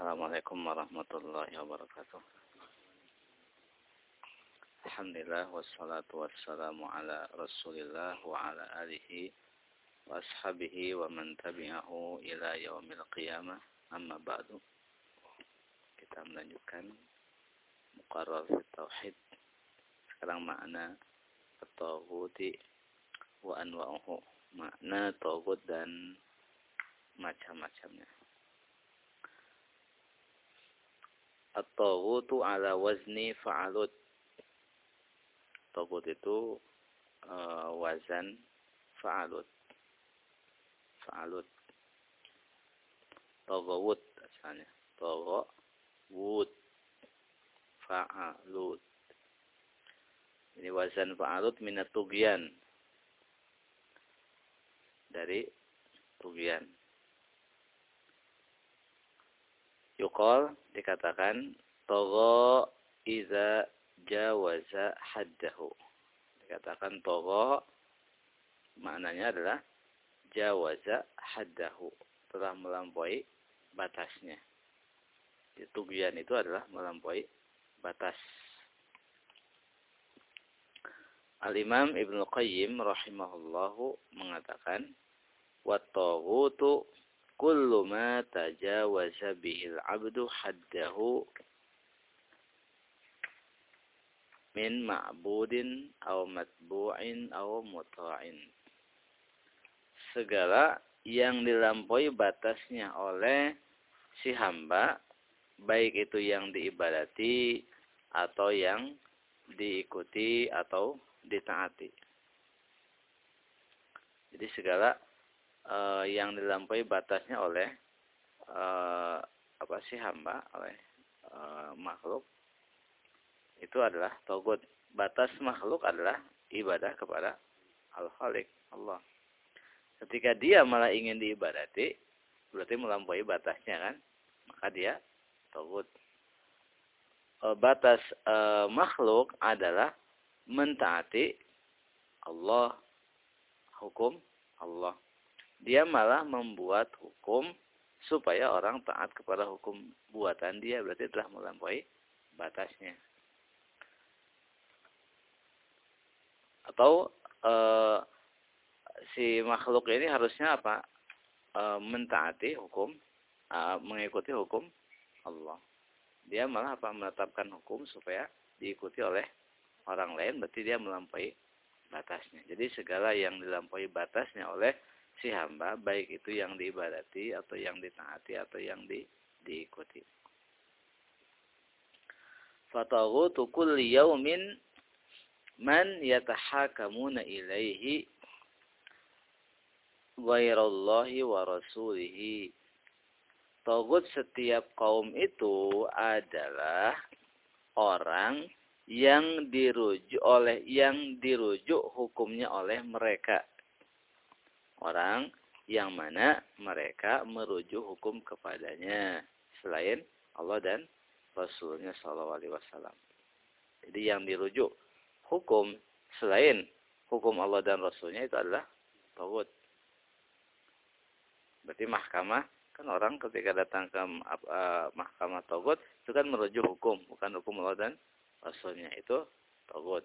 Assalamualaikum warahmatullahi wabarakatuh. Alhamdulillah wassalatu wassalamu ala Rasulillah wa ala alihi wa ashabihi wa man tabi'ahu ila yaumil qiyamah. Amma ba'du. Kita melanjutkan muqarrar fi tauhid. Sekarang makna at-taghuti wa anwa'uhu. Makna taghut dan macam-macamnya. At-taghutu ala wazni fa'alut. Taghut itu uh, wazan fa'alut. Fa'alut. Taghawut asalnya. Taghawut. Fa'alut. Ini wazan fa'alut minat tugian. Dari tugian. Yukol dikatakan togo iza jawaza haddahu. Dikatakan togo maknanya adalah jawaza haddahu. Telah melampaui batasnya. Tugian itu adalah melampaui batas. Al-Imam Ibn Qayyim rahimahullahu mengatakan, Wat-taghutu kullu ma tajawaza bihil abdu haddahu min ma'budin aw matbu'in aw muta'in. Segala yang dilampaui batasnya oleh si hamba baik itu yang diibadati atau yang diikuti atau ditaati. Jadi segala uh, yang dilampaui batasnya oleh uh, apa sih hamba oleh uh, makhluk. Itu adalah togut. Batas makhluk adalah ibadah kepada al khalik Allah. Ketika dia malah ingin diibadati berarti melampaui batasnya kan? Maka dia togut. Batas uh, makhluk adalah mentaati Allah hukum Allah dia malah membuat hukum supaya orang taat kepada hukum buatan dia. Berarti telah melampaui batasnya. Atau e, si makhluk ini harusnya apa? E, mentaati hukum e, mengikuti hukum Allah. Dia malah apa? Menetapkan hukum supaya diikuti oleh orang lain. Berarti dia melampaui batasnya. Jadi segala yang dilampaui batasnya oleh si hamba baik itu yang diibadati atau yang ditaati atau yang di, diikuti. Fataghutu kulli yaumin man yatahakamuna ilaihi ghairallahi wa rasulihi. Tagut setiap kaum itu adalah orang yang dirujuk oleh yang dirujuk hukumnya oleh mereka orang yang mana mereka merujuk hukum kepadanya selain Allah dan Rasulnya Shallallahu Alaihi Wasallam. Jadi yang dirujuk hukum selain hukum Allah dan Rasulnya itu adalah tawud. Berarti mahkamah kan orang ketika datang ke uh, mahkamah tawud itu kan merujuk hukum bukan hukum Allah dan Rasulnya itu tawud.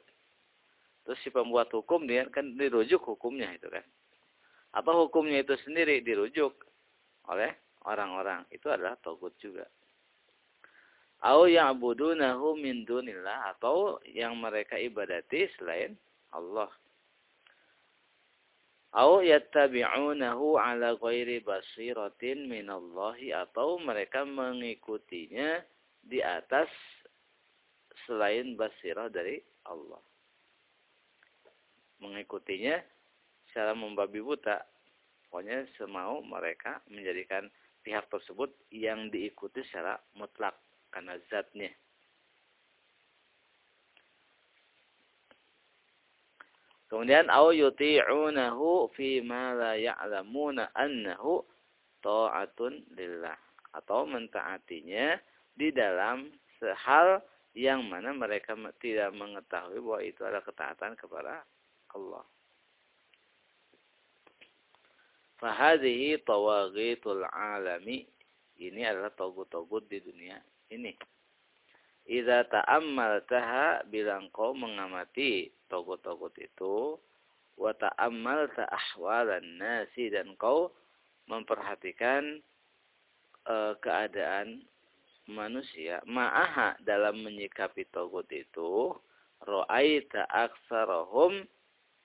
Terus si pembuat hukum dia kan dirujuk hukumnya itu kan apa hukumnya itu sendiri dirujuk oleh orang-orang. Itu adalah togut juga. Au ya'budunahu min dunillah atau yang mereka ibadati selain Allah. Au yattabi'unahu ala ghairi basiratin minallahi atau mereka mengikutinya di atas selain basirah dari Allah. Mengikutinya secara membabi buta. Pokoknya semau mereka menjadikan pihak tersebut yang diikuti secara mutlak karena zatnya. Kemudian au yuti'unahu fi ma la ya'lamuna annahu ta'atun lillah atau mentaatinya di dalam hal yang mana mereka tidak mengetahui bahwa itu adalah ketaatan kepada Allah. Fahadihi tawaghitul alami Ini adalah togut-togut di dunia ini. Idza ta'ammaltaha bilang kau mengamati togut-togut itu wa ta'ammalta ahwalan nasi dan kau memperhatikan uh, keadaan manusia ma'aha dalam menyikapi togut itu ro'aita aksarahum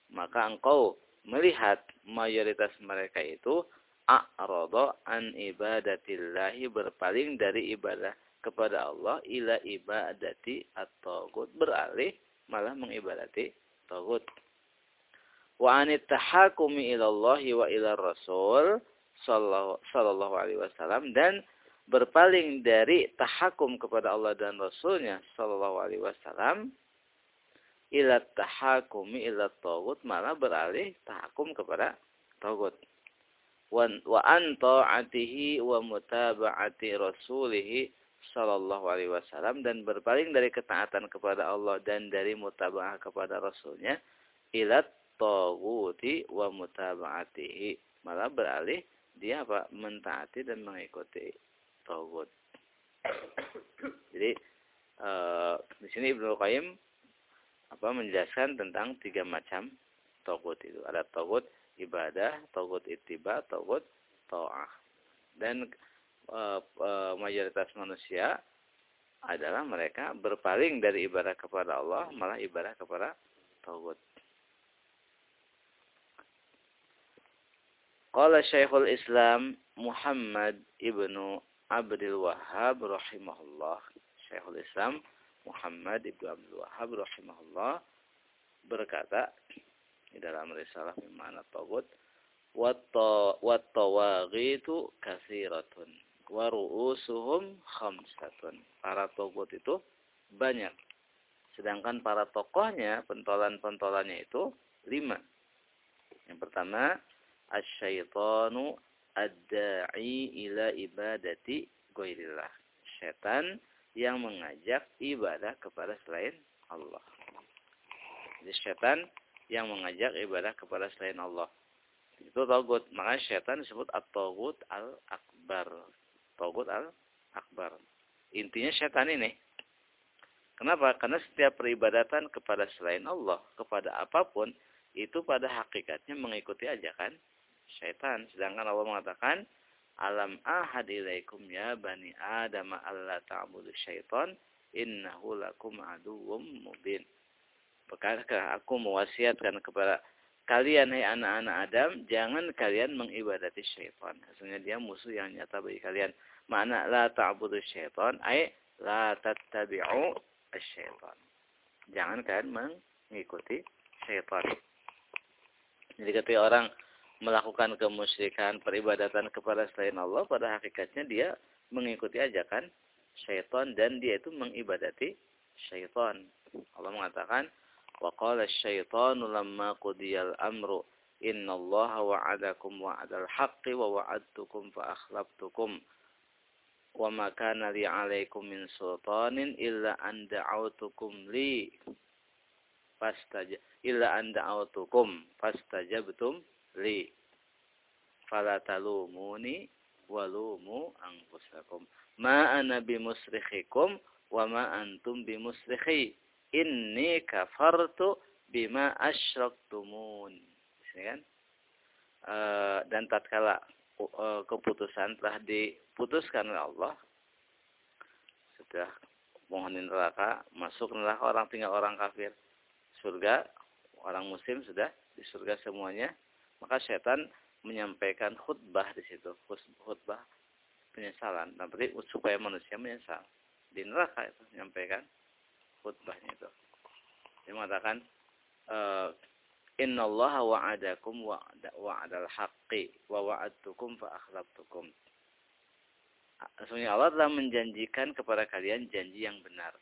maka engkau melihat mayoritas mereka itu a'rada an ibadatillahi berpaling dari ibadah kepada Allah ila ibadati at-tagut beralih malah mengibadati tagut wa anit tahakumi ila Allah wa ila Rasul sallallahu alaihi wasallam dan berpaling dari tahakum kepada Allah dan Rasulnya sallallahu alaihi wasallam ila tahakumi ila tagut malah beralih tahakum kepada tagut wa an ta'atihi wa mutaba'ati rasulih sallallahu alaihi wasallam dan berpaling dari ketaatan kepada Allah dan dari mutaba'ah kepada rasulnya ila taguti wa mutaba'atihi malah beralih dia apa? Mentaati dan mengikuti tagut jadi uh, di sini Ibnu Qayyim apa menjelaskan tentang tiga macam togut itu. Ada togut ibadah, togut itiba, togut to'ah. Dan e, e, mayoritas manusia adalah mereka berpaling dari ibadah kepada Allah malah ibadah kepada togut. Qala Syekhul Islam Muhammad ibnu Abdul Wahhab rahimahullah. Syekhul Islam Muhammad Ibnu Abdul Wahab rahimahullah berkata di dalam risalah Mimana Tagut itu kasiratun wa ru'usuhum khamsatun. Para togut itu banyak. Sedangkan para tokohnya, pentolan-pentolannya itu lima. Yang pertama, asyaitanu ad-da'i ila ibadati ghairillah. Setan yang mengajak ibadah kepada selain Allah. Jadi setan yang mengajak ibadah kepada selain Allah. Itu togut. Maka setan disebut at-togut al-akbar. Togut al-akbar. Intinya setan ini. Kenapa? Karena setiap peribadatan kepada selain Allah, kepada apa pun, itu pada hakikatnya mengikuti ajakan setan. Sedangkan Allah mengatakan, Alam ahad ilaikum ya bani Adam alla ta'budu syaitan innahu lakum aduwwum mubin. Apakah aku mewasiatkan kepada kalian hai anak-anak Adam jangan kalian mengibadati syaitan. Sesungguhnya dia musuh yang nyata bagi kalian. Makna la ta'budu syaitan ay la tattabi'u syaitan. Jangan kalian mengikuti syaitan. Jadi ketika orang melakukan kemusyrikan, peribadatan kepada selain Allah, pada hakikatnya dia mengikuti ajakan syaitan dan dia itu mengibadati syaitan. Allah mengatakan, وَقَالَ الشَّيْطَانُ لَمَّا قُدِيَ الْأَمْرُ إِنَّ اللَّهَ وَعَدَكُمْ وَعَدَ الْحَقِّ وَوَعَدْتُكُمْ فَأَخْلَفْتُكُمْ وَمَا كَانَ لِي عَلَيْكُمْ مِنْ سُلْطَانٍ إِلَّا أَنْ دَعَوْتُكُمْ لِي فَاسْتَجَبْتُمْ إِلَّا أَنْ دَعَوْتُكُمْ فَاسْتَجَبْتُمْ li fala talumuni walumu anfusakum. Ma ana bimusrikhikum wa ma antum bimusrikhi. Inni kafartu bima asyraktumun. Kan? E, dan tatkala e, keputusan telah diputuskan oleh Allah sudah mohon neraka masuk neraka orang tinggal orang kafir. Surga orang muslim sudah di surga semuanya maka setan menyampaikan khutbah di situ, khutbah penyesalan. Nah, supaya manusia menyesal. Di neraka itu menyampaikan khutbahnya itu. Dia mengatakan, uh, Inna Allah wa'adakum wa'adal haqqi wa wa'adtukum fa akhlaftukum. Sesungguhnya Allah telah menjanjikan kepada kalian janji yang benar.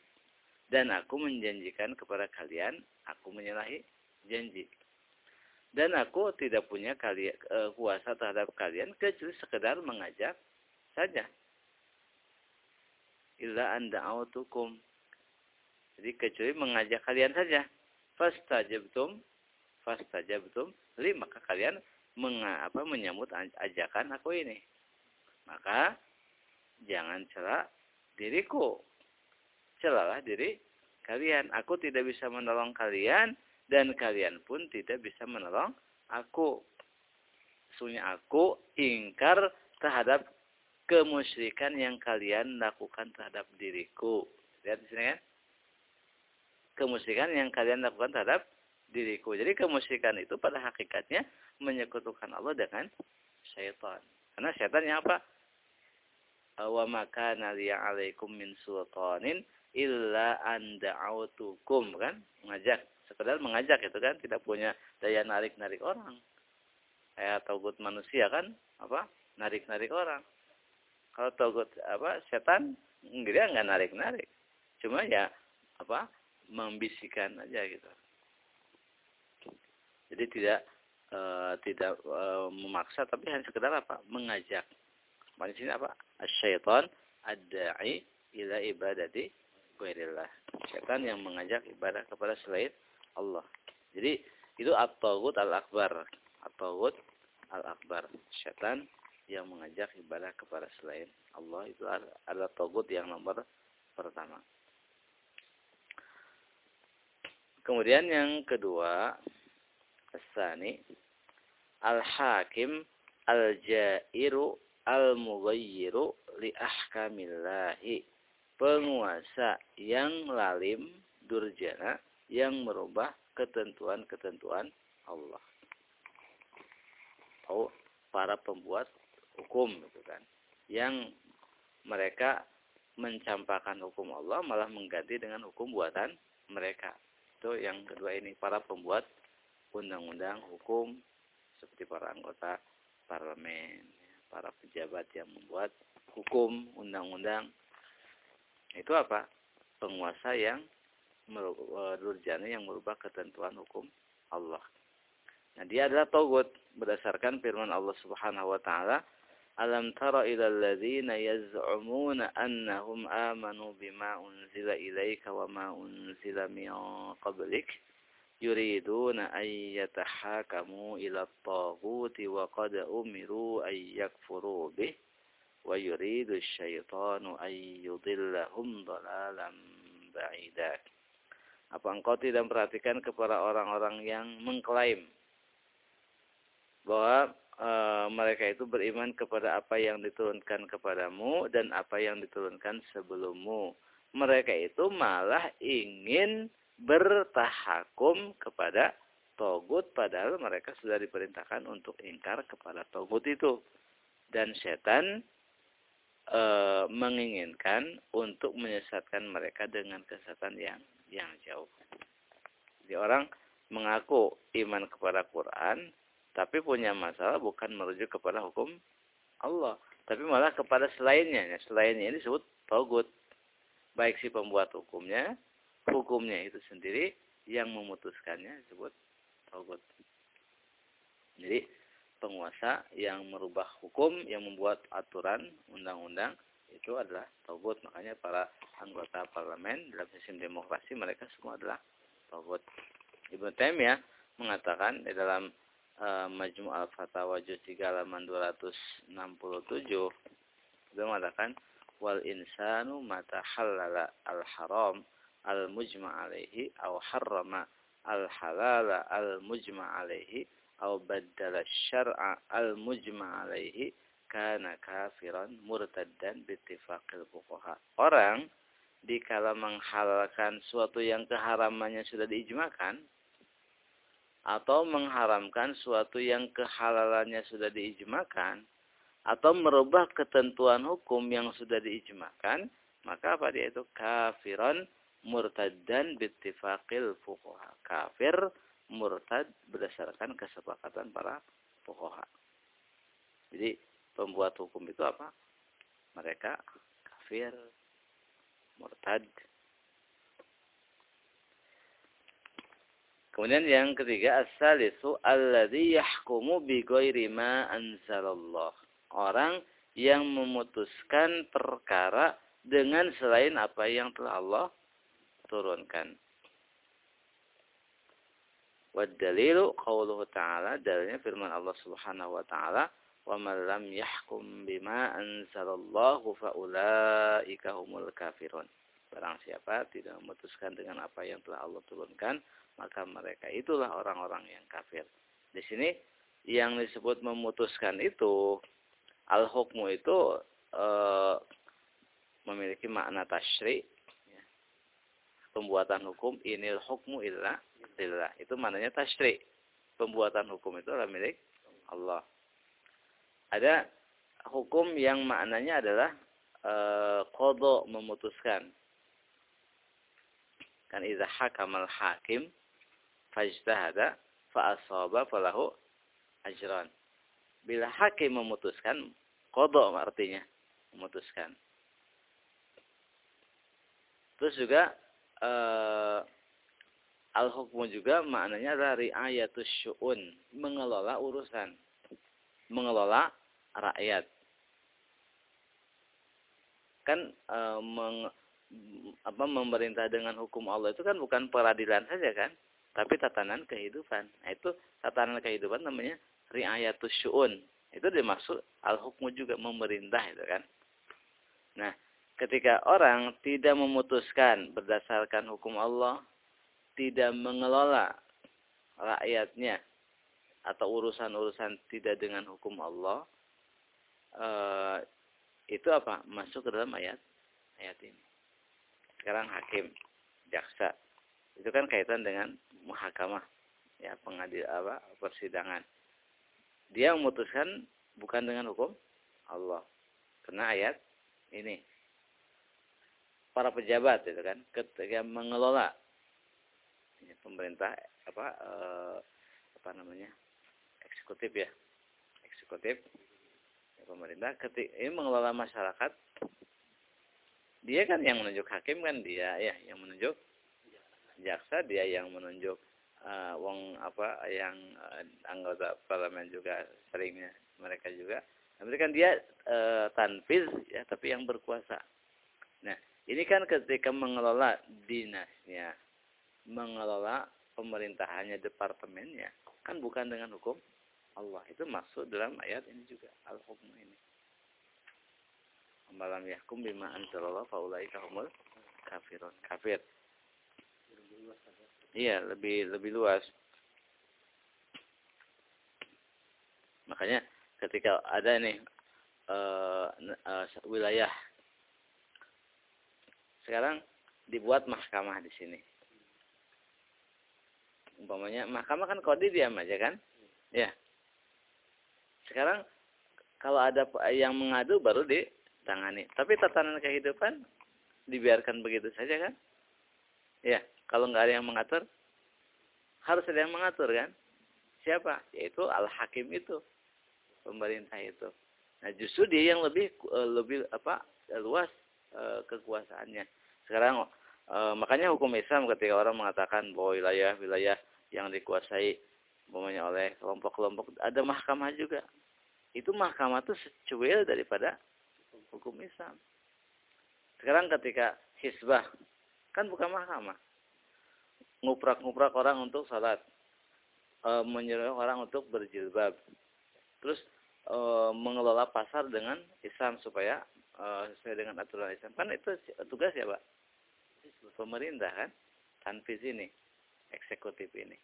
Dan aku menjanjikan kepada kalian, aku menyalahi janji. Dan aku tidak punya kalian, uh, kuasa terhadap kalian kecuali sekedar mengajak saja. Illa anda autukum. Jadi kecuali mengajak kalian saja. Fastajabtum, fastajabtum, li maka kalian menga, apa, menyambut ajakan aku ini. Maka jangan cela diriku. Celalah diri kalian. Aku tidak bisa menolong kalian dan kalian pun tidak bisa menolong aku. Sesungguhnya aku ingkar terhadap kemusyrikan yang kalian lakukan terhadap diriku. Lihat di sini kan? Kemusyrikan yang kalian lakukan terhadap diriku. Jadi kemusyrikan itu pada hakikatnya menyekutukan Allah dengan syaitan. Karena syaitan yang apa? Wa maka liya alaikum min sultanin illa anda'autukum kan? Mengajak. Sekedar mengajak itu kan tidak punya daya narik-narik orang. Kayak togut manusia kan? Apa? Narik-narik orang. Kalau togut apa setan dia nggak narik-narik. Cuma ya apa membisikkan aja gitu. Jadi tidak e, tidak e, memaksa tapi hanya sekedar apa? Mengajak. Di sini apa? Asyaiton ad-da'i ila ibadati ghairillah. Setan yang mengajak ibadah kepada selain Allah. Jadi itu at-taghut al-akbar. At-taghut al-akbar. Setan yang mengajak ibadah kepada selain Allah itu adalah togut yang nomor pertama. Kemudian yang kedua, asani al-hakim al-jairu al-mughayyiru li ahkamillahi. Penguasa yang lalim, durjana, yang merubah ketentuan-ketentuan Allah. Oh, para pembuat hukum gitu kan. Yang mereka mencampakkan hukum Allah malah mengganti dengan hukum buatan mereka. Itu yang kedua ini para pembuat undang-undang hukum seperti para anggota parlemen para pejabat yang membuat hukum undang-undang. Itu apa? Penguasa yang durjana yang merubah ketentuan hukum Allah. Nah, dia adalah togut berdasarkan firman Allah Subhanahu wa taala Alam tara ila alladhina yaz'umuna annahum amanu bima unzila ilayka wa ma unzila min qablik yuriduna an yatahakamu ila at-taghuti wa qad umiru an yakfuru bih wa yuridu asyaitanu an yudillahum dalalan ba'ida Apa engkau tidak memperhatikan kepada orang-orang yang mengklaim bahwa e, mereka itu beriman kepada apa yang diturunkan kepadamu dan apa yang diturunkan sebelummu. Mereka itu malah ingin bertahakum kepada togut padahal mereka sudah diperintahkan untuk ingkar kepada togut itu. Dan setan e, menginginkan untuk menyesatkan mereka dengan kesesatan yang yang jauh. Jadi orang mengaku iman kepada Quran, tapi punya masalah bukan merujuk kepada hukum Allah, tapi malah kepada selainnya. Selainnya ini disebut togut. Baik si pembuat hukumnya, hukumnya itu sendiri yang memutuskannya disebut togut. Jadi penguasa yang merubah hukum, yang membuat aturan, undang-undang, itu adalah togut. Makanya para anggota parlemen dalam sistem demokrasi mereka semua adalah togut. Ibnu Taimiyah mengatakan di dalam uh, Majmu' al-Fatawa juz 3 halaman 267 beliau mengatakan wal insanu mata halala al-haram al-mujma' alaihi aw harrama al-halala al-mujma' alaihi aw baddala syar'a al-mujma' alaihi kana kafiran murtaddan bittifaqil fuqaha. Orang dikala menghalalkan suatu yang keharamannya sudah diijmakan, atau mengharamkan suatu yang kehalalannya sudah diijmakan atau merubah ketentuan hukum yang sudah diijmakan maka apa dia itu? Kafiran murtaddan bittifaqil fuqaha. Kafir murtad berdasarkan kesepakatan para fuqaha. Jadi pembuat hukum itu apa mereka kafir murtad Kemudian yang ketiga as-salisu alladzi yahkumu bi ghairi ma anzalallah. Orang yang memutuskan perkara dengan selain apa yang telah Allah turunkan. Wad dalilu qauluhu ta'ala dalilnya firman Allah Subhanahu wa taala man lam yahkum bima anzalallahu faulaika humul kafirun. Barang siapa tidak memutuskan dengan apa yang telah Allah turunkan, maka mereka itulah orang-orang yang kafir. Di sini yang disebut memutuskan itu al-hukmu itu e, memiliki makna tasyri ya. pembuatan hukum inil hukmu illa lillah itu maknanya tasyri pembuatan hukum itu adalah milik Allah ada hukum yang maknanya adalah e, kodok memutuskan. Kan idza hakamal hakim fajtahada fa asaba falahu ajran. Bila hakim memutuskan kodok artinya memutuskan. Terus juga e, al-hukmu juga maknanya adalah riayatus syu'un mengelola urusan. Mengelola rakyat. Kan e, meng, apa memerintah dengan hukum Allah itu kan bukan peradilan saja kan, tapi tatanan kehidupan. Nah, itu tatanan kehidupan namanya riayatus syu'un. Itu dimaksud al-hukmu juga memerintah itu kan. Nah, ketika orang tidak memutuskan berdasarkan hukum Allah, tidak mengelola rakyatnya atau urusan-urusan tidak dengan hukum Allah, uh, itu apa? Masuk ke dalam ayat ayat ini. Sekarang hakim, jaksa. Itu kan kaitan dengan muhakamah, ya pengadil apa? persidangan. Dia memutuskan bukan dengan hukum Allah. Karena ayat ini para pejabat itu kan ketika mengelola ya, pemerintah apa eh, apa namanya eksekutif ya eksekutif pemerintah ketika ini mengelola masyarakat dia kan yang menunjuk hakim kan dia ya yang menunjuk jaksa dia yang menunjuk uh, wong apa yang uh, anggota parlemen juga seringnya mereka juga. Tapi kan dia uh, tanfiz ya tapi yang berkuasa. Nah ini kan ketika mengelola dinasnya mengelola pemerintahannya departemennya kan bukan dengan hukum Allah. Itu maksud dalam ayat ini juga. Al-hukm ini. Malam yahkum bima anzalallah faulaika humul kafirun. Kafir. Iya, lebih lebih luas. Makanya ketika ada nih uh, uh, wilayah sekarang dibuat mahkamah di sini. Umpamanya mahkamah kan kode diam aja kan? Ya. Sekarang kalau ada yang mengadu baru ditangani. Tapi tatanan kehidupan dibiarkan begitu saja kan? Ya, kalau nggak ada yang mengatur, harus ada yang mengatur kan? Siapa? Yaitu al-hakim itu, pemerintah itu. Nah, justru dia yang lebih eh, lebih apa luas e, kekuasaannya. Sekarang e, makanya hukum Islam ketika orang mengatakan bahwa wilayah-wilayah yang dikuasai umpamanya oleh kelompok-kelompok ada mahkamah juga itu mahkamah itu secuil daripada hukum Islam. Sekarang ketika hisbah, kan bukan mahkamah. Nguprak-nguprak orang untuk salat. E, menyuruh orang untuk berjilbab. Terus e, mengelola pasar dengan Islam supaya e, sesuai dengan aturan Islam. Kan itu tugas ya Pak? Pemerintah kan? Tanfiz ini. Eksekutif ini.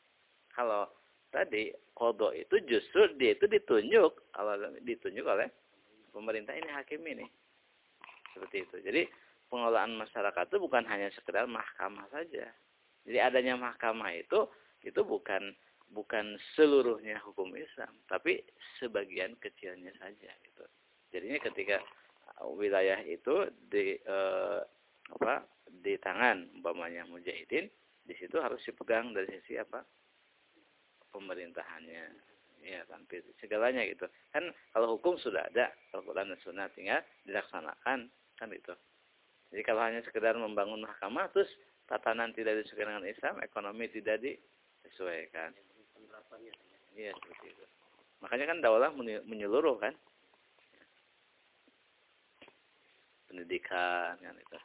Kalau tadi kodok itu justru dia itu ditunjuk ditunjuk oleh pemerintah ini hakim ini. Seperti itu. Jadi pengelolaan masyarakat itu bukan hanya sekedar mahkamah saja. Jadi adanya mahkamah itu itu bukan bukan seluruhnya hukum Islam tapi sebagian kecilnya saja gitu. Jadinya ketika wilayah itu di eh, apa di tangan umpamanya mujahidin di situ harus dipegang dari sisi apa pemerintahannya. Ya tampil segalanya gitu. Kan kalau hukum sudah ada Al-Quran dan Sunnah tinggal dilaksanakan kan itu jadi kalau hanya sekedar membangun mahkamah terus tatanan tidak disesuaikan dengan Islam ekonomi tidak disesuaikan. Iya seperti itu. Makanya kan daulah menyeluruh kan. Pendidikan kan itu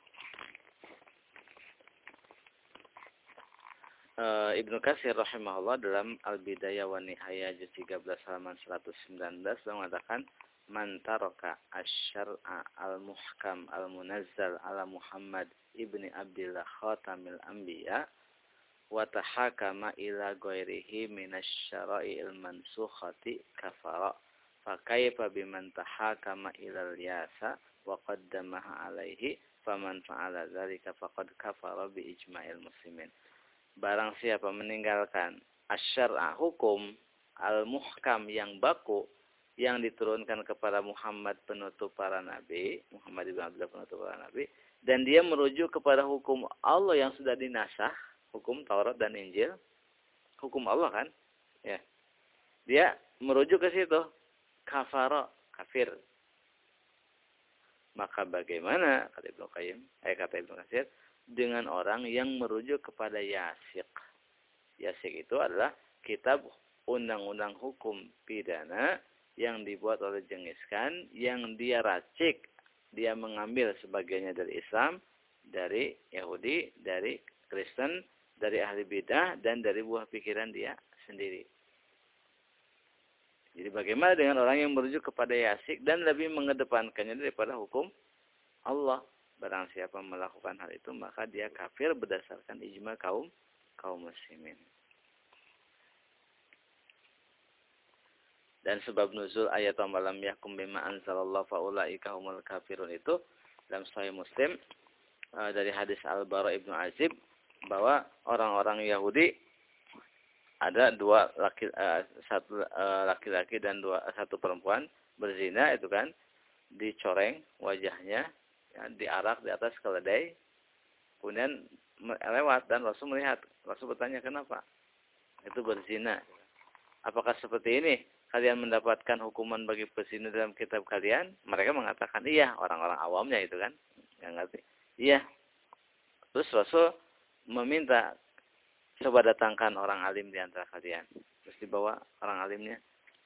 uh, Ibnu Katsir rahimahullah dalam Al-Bidayah wa Nihayah juz 13 halaman 119 mengatakan man taraka asy-syar'a al-muhkam al-munazzal ala Muhammad ibni Abdullah khatamil anbiya wa tahakama ila ghairihi minasy-syara'il mansukhati kafara. Fa biman tahakama ila al-yasa wa qaddamaha alaihi faman fa'ala dzalika faqad kafara bi ijma'il muslimin barang siapa meninggalkan asyara hukum al-muhkam yang baku yang diturunkan kepada Muhammad penutup para nabi Muhammad ibn Abdullah penutup para nabi dan dia merujuk kepada hukum Allah yang sudah dinasah hukum Taurat dan Injil, hukum Allah kan? Ya. Dia merujuk ke situ. Kafara, kafir. Maka bagaimana kata Ibnu Qayyim, eh kata Ibnu Katsir, dengan orang yang merujuk kepada yasik. Yasik itu adalah kitab undang-undang hukum pidana yang dibuat oleh Jengiskan yang dia racik, dia mengambil sebagiannya dari Islam, dari Yahudi, dari Kristen, dari ahli bidah dan dari buah pikiran dia sendiri. Jadi bagaimana dengan orang yang merujuk kepada yasik dan lebih mengedepankannya daripada hukum Allah. Barang siapa melakukan hal itu maka dia kafir berdasarkan ijma kaum kaum muslimin. Dan sebab nuzul ayat malam yakum bima anzalallahu faulaika humul kafirun itu dalam Sahih Muslim eh, dari hadis Al-Bara Ibnu Azib bahwa orang-orang Yahudi ada dua laki uh, satu uh, laki-laki dan dua satu perempuan berzina itu kan dicoreng wajahnya ya, diarak di atas keledai. Kemudian lewat dan Rasul melihat. Rasul bertanya kenapa? Itu berzina. Apakah seperti ini? Kalian mendapatkan hukuman bagi pezina dalam kitab kalian? Mereka mengatakan iya orang-orang awamnya itu kan. Yang ngerti. Iya. Terus Rasul meminta coba datangkan orang alim di antara kalian. Terus dibawa orang alimnya.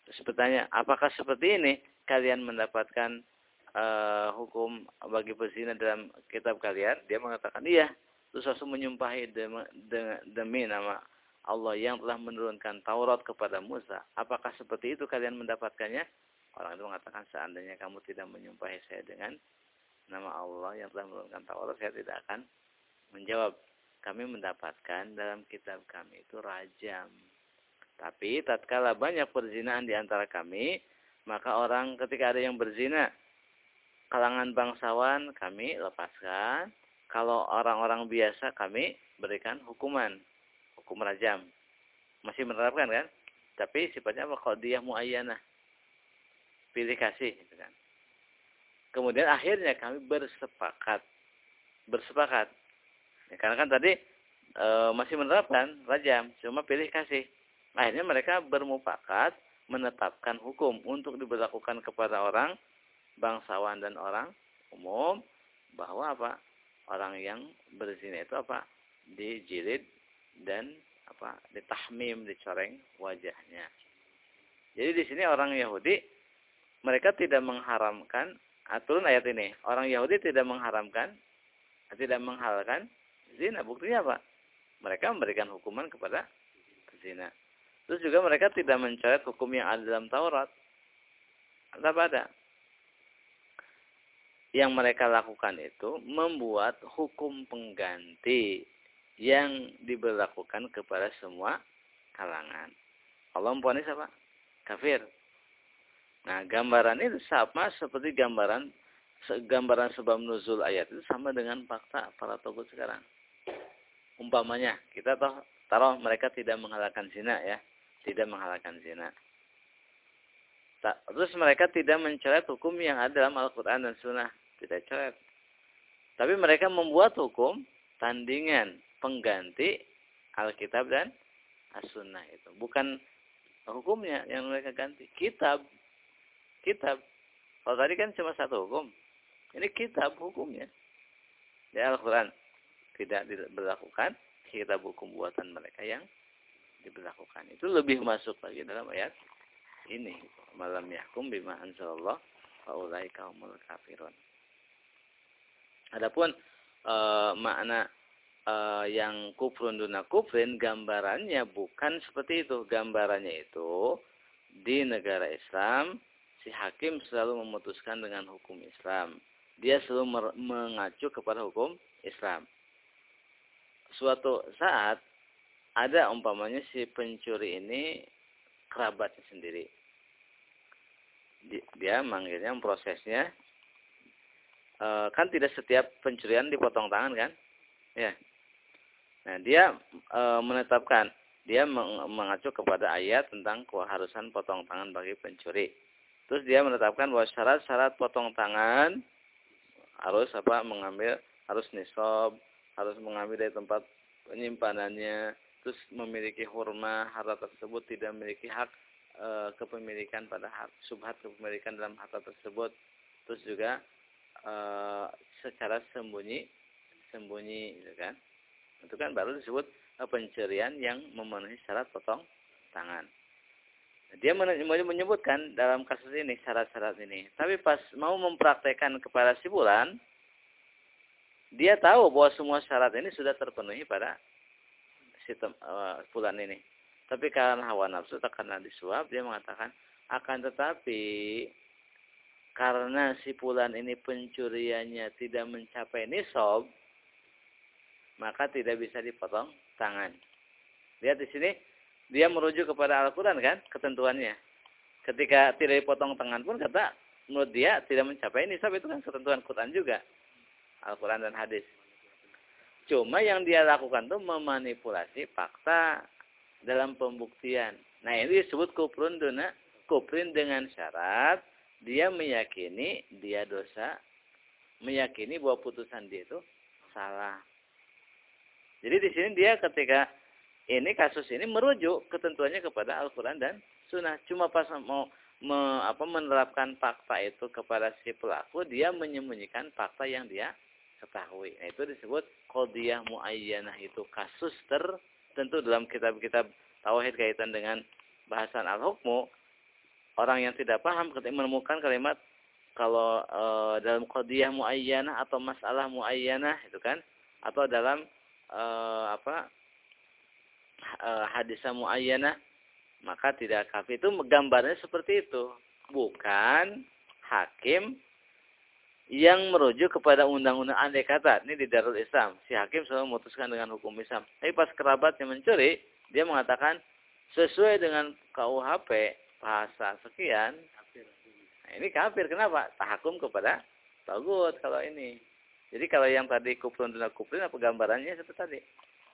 Terus bertanya, apakah seperti ini? Kalian mendapatkan uh, hukum bagi pezina dalam kitab kalian? Dia mengatakan, iya. Terus Rasul menyumpahi demi, demi nama Allah yang telah menurunkan Taurat kepada Musa. Apakah seperti itu kalian mendapatkannya? Orang itu mengatakan, seandainya kamu tidak menyumpahi saya dengan nama Allah yang telah menurunkan Taurat, saya tidak akan menjawab kami mendapatkan dalam kitab kami itu rajam. Tapi tatkala banyak perzinahan di antara kami, maka orang ketika ada yang berzina, kalangan bangsawan kami lepaskan. Kalau orang-orang biasa kami berikan hukuman, hukum rajam. Masih menerapkan kan? Tapi sifatnya apa? dia muayyanah. Pilih kasih. Gitu kan. Kemudian akhirnya kami bersepakat. Bersepakat Ya, karena kan tadi e, masih menerapkan rajam, cuma pilih kasih. Akhirnya mereka bermufakat menetapkan hukum untuk diberlakukan kepada orang bangsawan dan orang umum bahwa apa orang yang berzina itu apa dijilid dan apa ditahmim dicoreng wajahnya. Jadi di sini orang Yahudi mereka tidak mengharamkan aturan ayat ini. Orang Yahudi tidak mengharamkan tidak menghalalkan zina. Buktinya apa? Mereka memberikan hukuman kepada zina. Terus juga mereka tidak mencoret hukum yang ada dalam Taurat. Tidak ada. Yang mereka lakukan itu membuat hukum pengganti yang diberlakukan kepada semua kalangan. Allah mempunyai apa? Kafir. Nah, gambaran itu sama seperti gambaran gambaran sebab nuzul ayat itu sama dengan fakta para tokoh sekarang umpamanya kita toh taruh mereka tidak menghalalkan zina ya, tidak menghalalkan zina. Terus mereka tidak mencoret hukum yang ada dalam Al-Quran dan Sunnah. Tidak coret. Tapi mereka membuat hukum tandingan pengganti Alkitab dan As-Sunnah itu. Bukan hukumnya yang mereka ganti. Kitab. Kitab. Kalau tadi kan cuma satu hukum. Ini kitab hukumnya. Di Al-Quran tidak diberlakukan kita hukum buatan mereka yang diberlakukan. Itu lebih masuk lagi dalam ayat ini. Malam yakum bima anzalallah faulai kaumul kafirun. Adapun e, makna uh, yang kufrun duna kufrin gambarannya bukan seperti itu. Gambarannya itu di negara Islam si hakim selalu memutuskan dengan hukum Islam. Dia selalu mengacu kepada hukum Islam. Suatu saat ada umpamanya si pencuri ini kerabatnya sendiri. Dia manggilnya prosesnya e, kan tidak setiap pencurian dipotong tangan kan? Ya. Nah, dia e, menetapkan dia mengacu kepada ayat tentang keharusan potong tangan bagi pencuri. Terus dia menetapkan bahwa syarat-syarat potong tangan harus apa mengambil harus nisab, harus mengambil dari tempat penyimpanannya, terus memiliki hurma harta tersebut tidak memiliki hak e, kepemilikan pada hak subhat kepemilikan dalam harta tersebut, terus juga e, secara sembunyi sembunyi gitu kan. Itu kan baru disebut pencurian yang memenuhi syarat potong tangan. Dia menyebutkan dalam kasus ini syarat-syarat ini. Tapi pas mau mempraktekkan kepada si bulan, dia tahu bahwa semua syarat ini sudah terpenuhi pada sistem uh, bulan ini. Tapi karena hawa nafsu, karena disuap, dia mengatakan akan tetapi karena si bulan ini pencuriannya tidak mencapai nisab, maka tidak bisa dipotong tangan. Lihat di sini, dia merujuk kepada Al-Quran kan, ketentuannya. Ketika tidak dipotong tangan pun kata, menurut dia tidak mencapai nisab itu kan ketentuan Quran juga. Al-Quran dan hadis. Cuma yang dia lakukan itu memanipulasi fakta dalam pembuktian. Nah ini disebut kuprun duna, kuprin dengan syarat dia meyakini dia dosa, meyakini bahwa putusan dia itu salah. Jadi di sini dia ketika ini kasus ini merujuk ketentuannya kepada Al-Quran dan Sunnah. Cuma pas mau me, apa, menerapkan fakta itu kepada si pelaku, dia menyembunyikan fakta yang dia ketahui. Nah, itu disebut kodiyah muayyanah itu kasus tertentu dalam kitab-kitab tauhid kaitan dengan bahasan al-hukmu. Orang yang tidak paham ketika menemukan kalimat kalau e, dalam kodiyah muayyanah atau masalah muayyanah itu kan? Atau dalam uh, apa uh, hadisah muayyana maka tidak kafir. Itu gambarnya seperti itu. Bukan hakim yang merujuk kepada undang-undang. Andai kata ini di Darul Islam si hakim selalu memutuskan dengan hukum Islam. Tapi pas kerabatnya mencuri dia mengatakan sesuai dengan KUHP bahasa sekian? Nah, ini kafir. Kenapa? Tahakum kepada tagut kalau ini. Jadi kalau yang tadi kufrun dan kufrin apa gambarannya seperti tadi?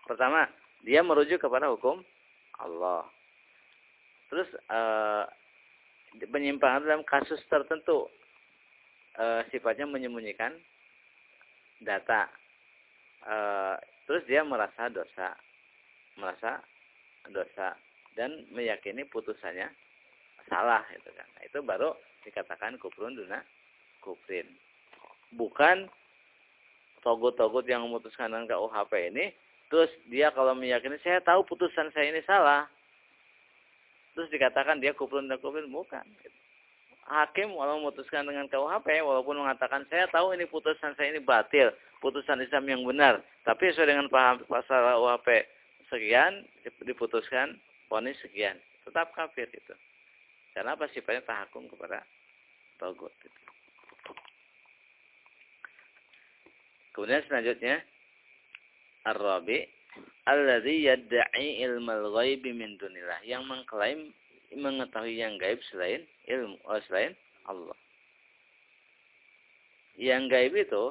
Pertama, dia merujuk kepada hukum Allah. Terus uh, penyimpangan dalam kasus tertentu. Uh, sifatnya menyembunyikan data. Uh, terus dia merasa dosa, merasa dosa. Dan meyakini putusannya salah itu kan. Nah, itu baru dikatakan kufrun duna kufrin. Bukan togut-togut yang memutuskan dengan KUHP ini, terus dia kalau meyakini saya tahu putusan saya ini salah, terus dikatakan dia kufrun dan kufrun bukan. Hakim walau memutuskan dengan KUHP, walaupun mengatakan saya tahu ini putusan saya ini batil, putusan Islam yang benar, tapi sesuai dengan paham pasal KUHP sekian diputuskan ponis sekian, tetap kafir itu. Karena apa sifatnya tahakum kepada togut. Kemudian selanjutnya Ar-Rabi alladzi yad'i ilmal ghaibi min dunillah yang mengklaim mengetahui yang gaib selain ilmu oh, selain Allah. Yang gaib itu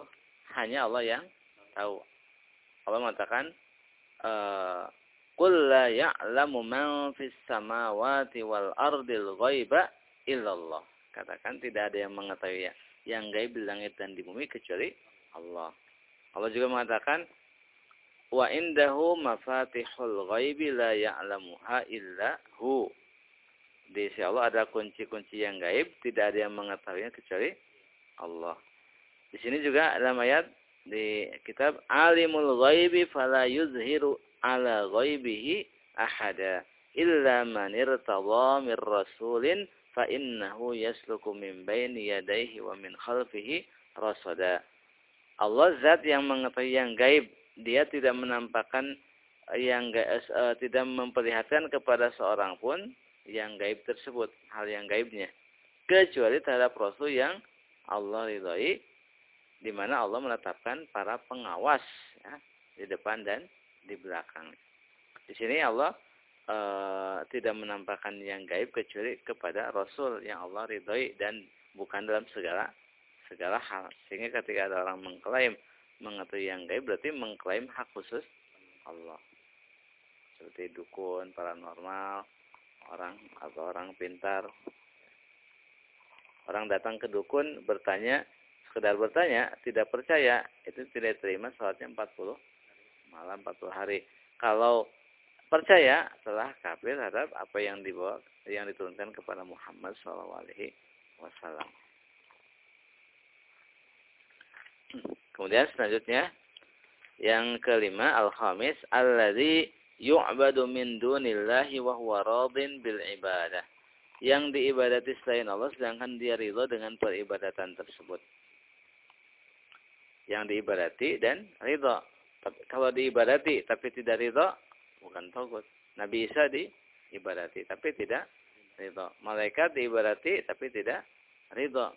hanya Allah yang tahu. Allah mengatakan eh, Qul la ya'lamu man fis samawati wal ardil ghaiba illallah. Katakan tidak ada yang mengetahui yang gaib di langit dan di bumi kecuali Allah. Allah juga mengatakan wa indahu mafatihul ghaibi la ya'lamuha illa hu. Di sisi Allah ada kunci-kunci yang gaib, tidak ada yang mengetahuinya kecuali Allah. Di sini juga ada ayat di kitab Alimul Ghaibi fala yuzhiru ala ghaibihi ahada illa man irtadha mir rasulin fa innahu yasluku min baini yadayhi wa min khalfihi rasada. Allah zat yang mengetahui yang gaib dia tidak menampakkan yang uh, tidak memperlihatkan kepada seorang pun yang gaib tersebut, hal yang gaibnya. Kecuali terhadap Rasul yang Allah ridhoi, di mana Allah menetapkan para pengawas ya, di depan dan di belakang. Di sini Allah e, tidak menampakkan yang gaib kecuali kepada Rasul yang Allah ridhoi dan bukan dalam segala segala hal. Sehingga ketika ada orang mengklaim mengetahui yang gaib berarti mengklaim hak khusus Allah seperti dukun, paranormal, orang atau orang pintar. Orang datang ke dukun bertanya, sekedar bertanya, tidak percaya, itu tidak terima sholatnya 40 malam 40 hari. Kalau percaya telah kafir terhadap apa yang dibawa yang diturunkan kepada Muhammad SAW. Kemudian selanjutnya yang kelima al-khamis alladzi yu'badu min dunillahi wa bil ibadah. Yang diibadati selain Allah sedangkan dia ridho dengan peribadatan tersebut. Yang diibadati dan ridho. Kalau diibadati tapi tidak ridho, bukan togut. Nabi Isa diibadati tapi tidak ridho. Malaikat diibadati tapi tidak ridho.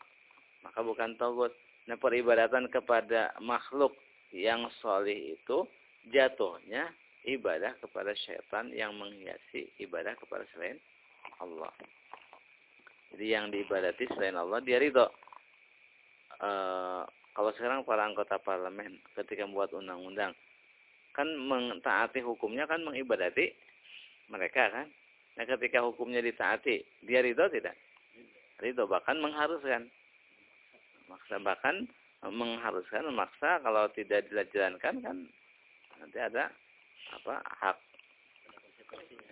Maka bukan togut. Nah peribadatan kepada makhluk yang solih itu jatuhnya ibadah kepada syaitan yang menghiasi ibadah kepada selain Allah. Jadi yang diibadati selain Allah dia ridho. E, kalau sekarang para anggota parlemen ketika membuat undang-undang kan mentaati hukumnya kan mengibadati mereka kan. Nah ketika hukumnya ditaati dia ridho tidak? Ridho bahkan mengharuskan. Maksa bahkan mengharuskan memaksa kalau tidak dijalankan kan nanti ada apa hak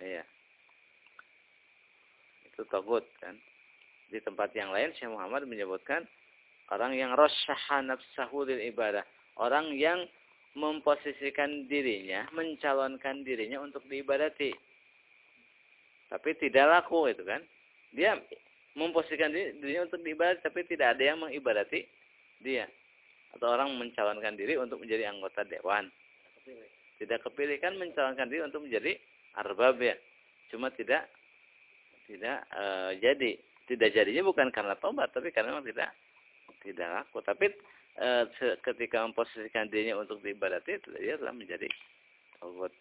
iya itu togut kan di tempat yang lain Syekh Muhammad menyebutkan orang yang rasyaha nafsahu lil ibadah. Orang yang memposisikan dirinya mencalonkan dirinya untuk diibadati. Tapi tidak laku itu kan? Dia memposisikan dirinya untuk diibadati tapi tidak ada yang mengibadati dia. Atau orang mencalonkan diri untuk menjadi anggota dewan. Tidak kepilih kan mencalonkan diri untuk menjadi arbab ya. Cuma tidak tidak e, jadi. Tidak jadinya bukan karena tobat tapi karena memang tidak tidak laku. Tapi e, ketika memposisikan dirinya untuk diibadati dia telah menjadi tobat.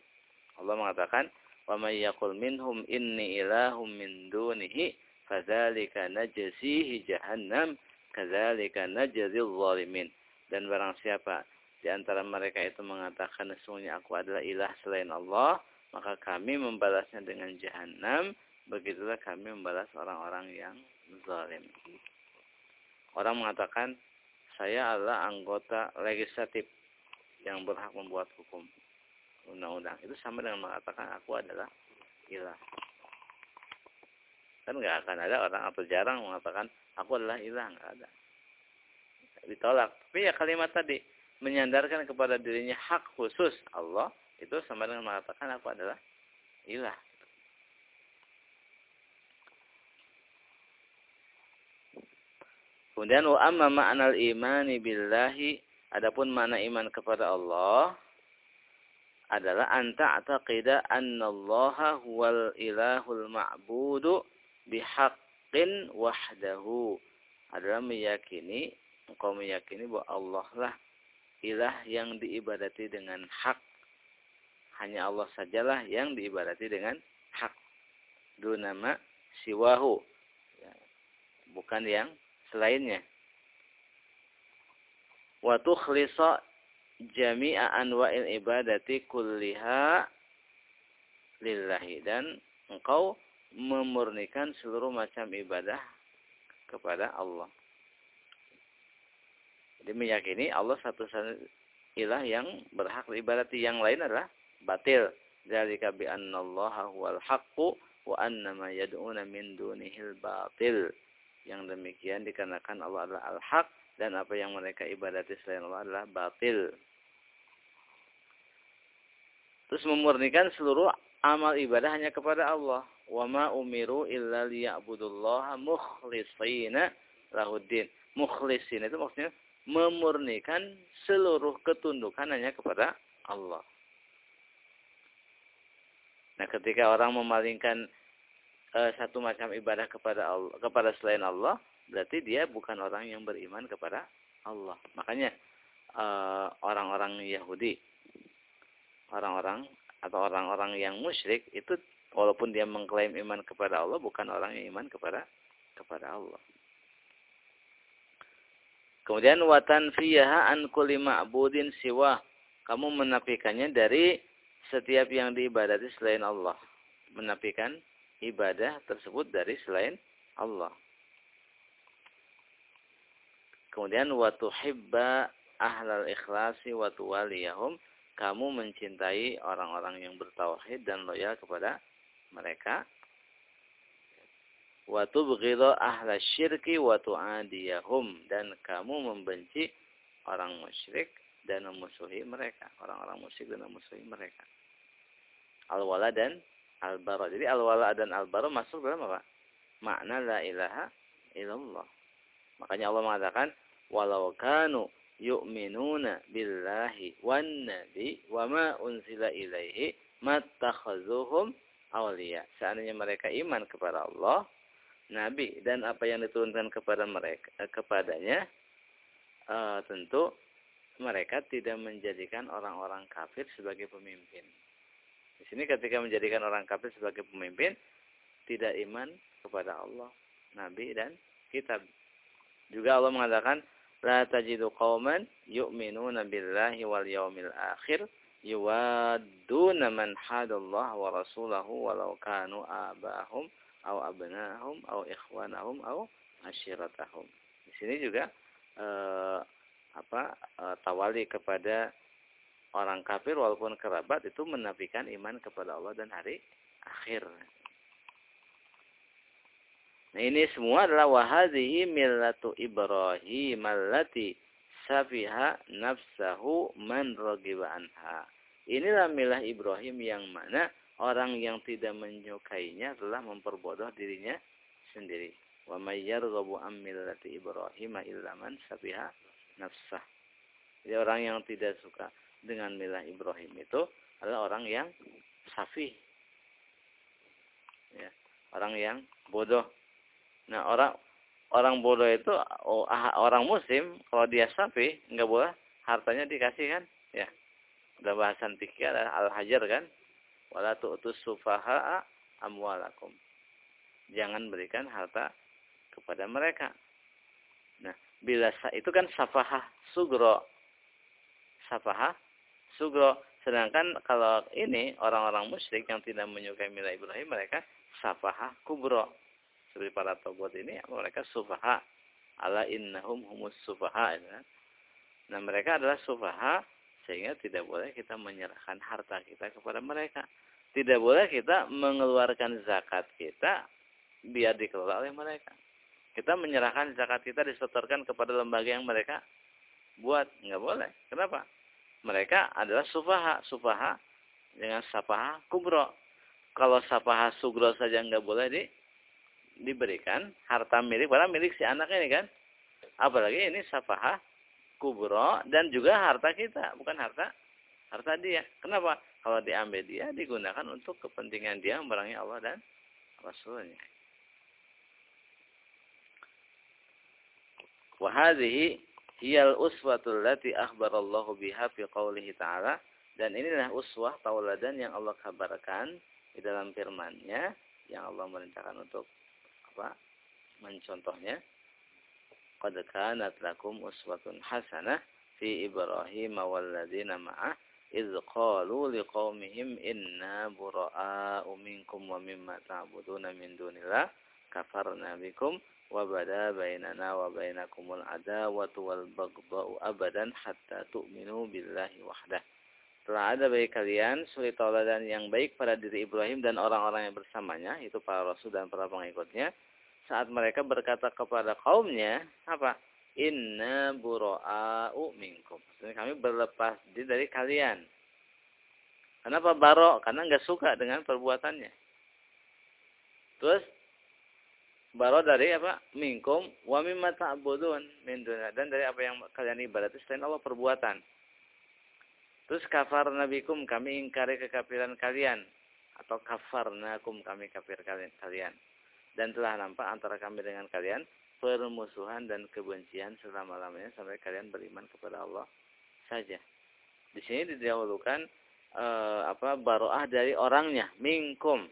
Allah mengatakan, "Wa may yaqul minhum inni ilahum min dunihi fadzalika najzihi jahannam kadzalika najzil zalimin." Dan barang siapa di antara mereka itu mengatakan sesungguhnya aku adalah ilah selain Allah, maka kami membalasnya dengan jahanam, begitulah kami membalas orang-orang yang zalim. Orang mengatakan saya adalah anggota legislatif yang berhak membuat hukum undang-undang. Itu sama dengan mengatakan aku adalah ilah. Kan nggak akan ada orang atau jarang mengatakan aku adalah ilah, nggak ada. Ditolak. Tapi ya kalimat tadi, menyandarkan kepada dirinya hak khusus Allah itu sama dengan mengatakan aku adalah ilah. Kemudian wa amma ma'nal imani billahi adapun makna iman kepada Allah adalah anta ataqida annallaha huwal ilahul ma'budu bihaqqin wahdahu adalah meyakini engkau meyakini bahwa Allah lah ilah yang diibadati dengan hak. Hanya Allah sajalah yang diibadati dengan hak. Dulu nama siwahu. Ya, bukan yang selainnya. Wa tukhlisa jami'a anwa'il ibadati kulliha lillahi. Dan engkau memurnikan seluruh macam ibadah kepada Allah. Jadi meyakini Allah satu ilah yang berhak diibadati. Yang lain adalah batil. Dzalika bi annallaha huwal haqqu wa anna ma yad'una min dunihil batil. Yang demikian dikarenakan Allah adalah al-haq dan apa yang mereka ibadati selain Allah adalah batil. Terus memurnikan seluruh amal ibadah hanya kepada Allah. Wa ma umiru illa liya'budullaha mukhlishina lahuddin. Mukhlisin itu maksudnya memurnikan seluruh ketundukan hanya kepada Allah. Nah, ketika orang memalingkan uh, satu macam ibadah kepada Allah, kepada selain Allah, berarti dia bukan orang yang beriman kepada Allah. Makanya eh, orang-orang uh, Yahudi, orang-orang atau orang-orang yang musyrik itu walaupun dia mengklaim iman kepada Allah bukan orang yang iman kepada kepada Allah. Kemudian watan fiyaha an kulli ma'budin siwa. Kamu menafikannya dari setiap yang diibadati selain Allah. Menafikan ibadah tersebut dari selain Allah. Kemudian wa tuhibba ahlal ikhlasi wa tuwaliyahum. Kamu mencintai orang-orang yang bertauhid dan loyal kepada mereka. Wa tubghidha ahla syirki wa tu'adiyahum. Dan kamu membenci orang musyrik dan memusuhi mereka. Orang-orang musyrik dan memusuhi mereka. Al-wala dan al-bara. Jadi al-wala dan al-bara masuk dalam apa? Makna la ilaha illallah. Makanya Allah mengatakan walau kanu yu'minuna billahi wan nabi wa ma unzila ilaihi mattakhazuhum awliya. Seandainya mereka iman kepada Allah, nabi dan apa yang diturunkan kepada mereka eh, kepadanya uh, tentu mereka tidak menjadikan orang-orang kafir sebagai pemimpin. Di sini ketika menjadikan orang kafir sebagai pemimpin tidak iman kepada Allah, nabi dan kitab. Juga Allah mengatakan, La tajidu qawman yu'minuna billahi wal yawmil akhir yuwadduna man hadallah wa rasulahu walau kanu abahum au abnahum au ikhwanahum au asyiratahum. Di sini juga eh, apa eh, tawali kepada orang kafir walaupun kerabat itu menafikan iman kepada Allah dan hari akhir. Nah ini semua adalah wahadhihi millatu Ibrahim allati safiha nafsahu man ragiba anha. Inilah milah Ibrahim yang mana orang yang tidak menyukainya telah memperbodoh dirinya sendiri. Wa may yarghabu an millati Ibrahim illa man safiha nafsah. Jadi orang yang tidak suka dengan milah Ibrahim itu adalah orang yang safi. Ya, orang yang bodoh. Nah orang orang bodoh itu oh, ah, orang muslim kalau dia sapi nggak boleh hartanya dikasih kan? Ya udah bahasan fikih adalah al hajar kan? Wala tu'tus sufaha amwalakum. Jangan berikan harta kepada mereka. Nah bila itu kan safaha sugro. Safaha sugro sedangkan kalau ini orang-orang musyrik yang tidak menyukai milah Ibrahim mereka safaha kubro. Seperti para tobat ini mereka sufaha. Ala innahum humus sufaha ya. nah mereka adalah sufaha sehingga tidak boleh kita menyerahkan harta kita kepada mereka. Tidak boleh kita mengeluarkan zakat kita biar dikelola oleh mereka. Kita menyerahkan zakat kita disetorkan kepada lembaga yang mereka buat. Nggak boleh. Kenapa mereka adalah sufaha sufaha dengan sapaha kubro kalau sapaha sugro saja nggak boleh di diberikan harta milik pada milik si anak ini kan. Apalagi ini safahah kubro dan juga harta kita, bukan harta harta dia. Kenapa? Kalau diambil dia digunakan untuk kepentingan dia memerangi Allah dan Rasulnya. Wahadihi hiyal uswatul lati akhbarallahu biha fi qawlihi ta'ala. Dan inilah uswah tauladan yang Allah kabarkan di dalam firman-Nya yang Allah merintahkan untuk apa mencontohnya qad kanat lakum uswatun hasanah fi Ibrahim walladzina ma'ah idz qalu liqaumihim inna bura'a'u minkum wa mimma ta'buduna min dunillah kafarna bikum wa bainakumul adawatu wal baghdha'u abadan hatta tu'minu billahi wahdah telah ada bagi kalian suri tauladan yang baik pada diri Ibrahim dan orang-orang yang bersamanya, itu para rasul dan para pengikutnya, saat mereka berkata kepada kaumnya, apa? Inna bura'a'u minkum. Maksudnya kami berlepas diri dari kalian. Kenapa baro? Karena nggak suka dengan perbuatannya. Terus baro dari apa? Minkum wa mimma ta'budun min dan dari apa yang kalian ibadati selain Allah perbuatan. Terus kafar nabikum kami ingkari kekafiran kalian atau kafarnakum kami kafir kalian. Dan telah nampak antara kami dengan kalian permusuhan dan kebencian selama-lamanya sampai kalian beriman kepada Allah saja. Di sini didahulukan e, apa baroah dari orangnya, minkum.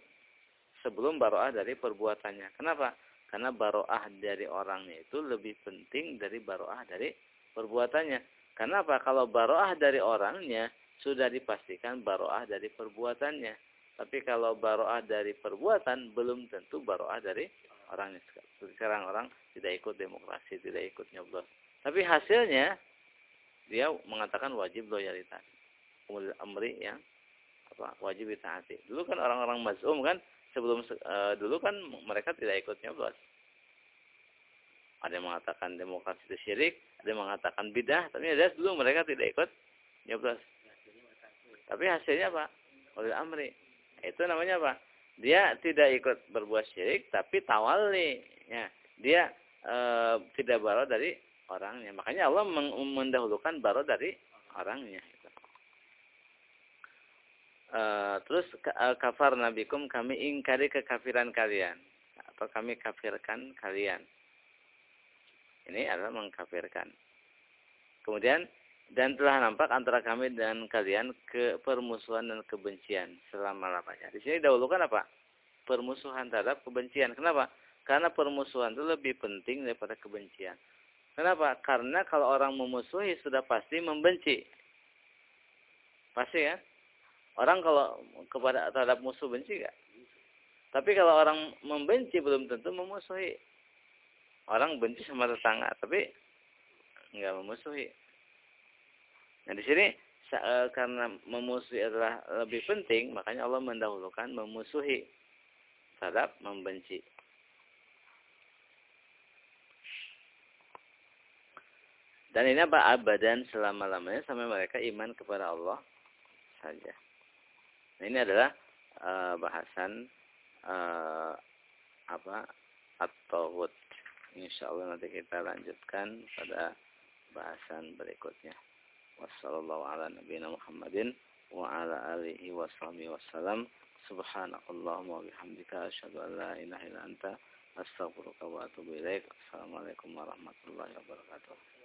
Sebelum baroah dari perbuatannya. Kenapa? Karena baroah dari orangnya itu lebih penting dari baroah dari perbuatannya. Karena apa? Kalau baroah dari orangnya, sudah dipastikan baroah dari perbuatannya. Tapi kalau baroah dari perbuatan, belum tentu baroah dari orangnya. Sekarang orang tidak ikut demokrasi, tidak ikut nyoblos. Tapi hasilnya, dia mengatakan wajib loyalitas. Kemudian amri yang apa wajib ditaati. Dulu kan orang-orang mazum kan sebelum uh, dulu kan mereka tidak ikut nyoblos. Ada yang mengatakan demokrasi itu syirik, ada yang mengatakan bidah, tapi ada dulu mereka tidak ikut nyoblos. Tapi hasilnya apa? Oleh amri. Itu namanya apa? Dia tidak ikut berbuat syirik, tapi tawali. Ya, dia e, tidak baro dari orangnya. Makanya Allah mendahulukan baro dari orangnya. E, terus e, kafar nabikum kami ingkari kekafiran kalian atau kami kafirkan kalian. Ini adalah mengkafirkan. Kemudian dan telah nampak antara kami dan kalian ke permusuhan dan kebencian selama-lamanya. Di sini dahulukan apa? Permusuhan terhadap kebencian. Kenapa? Karena permusuhan itu lebih penting daripada kebencian. Kenapa? Karena kalau orang memusuhi sudah pasti membenci. Pasti ya? Orang kalau kepada terhadap musuh benci gak? Tapi kalau orang membenci belum tentu memusuhi. Orang benci sama tetangga, tapi nggak memusuhi. Nah di sini e, karena memusuhi adalah lebih penting, makanya Allah mendahulukan memusuhi terhadap membenci. Dan ini apa? Abadan selama-lamanya sampai mereka iman kepada Allah saja. Nah, ini adalah uh, bahasan uh, apa? At-tawud. Insyaallah nanti kita lanjutkan pada bahasan berikutnya. Wassallallahu ala nabiyina Muhammadin wa ala alihi wa sahbihi wasallam. Subhanakallahumma asyhadu an la ilaha illa anta astaghfiruka wa atubu ilaik. Assalamualaikum warahmatullahi wabarakatuh.